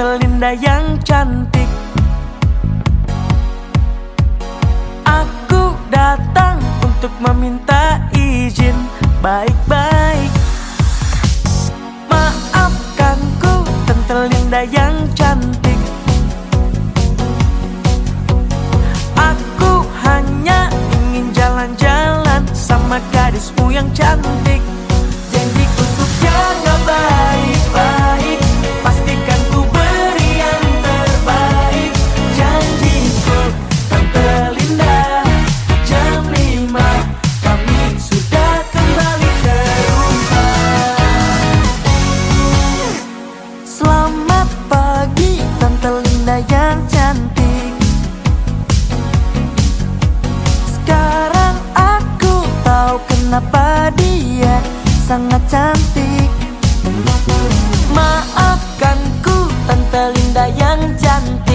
Linda yang cantik. Aku datang untuk meminta izin. Baik-baik. Maafkanku Tante Linda yang cantik Kenapa dia sangat cantik? Maafkan ku Tante Linda yang cantik.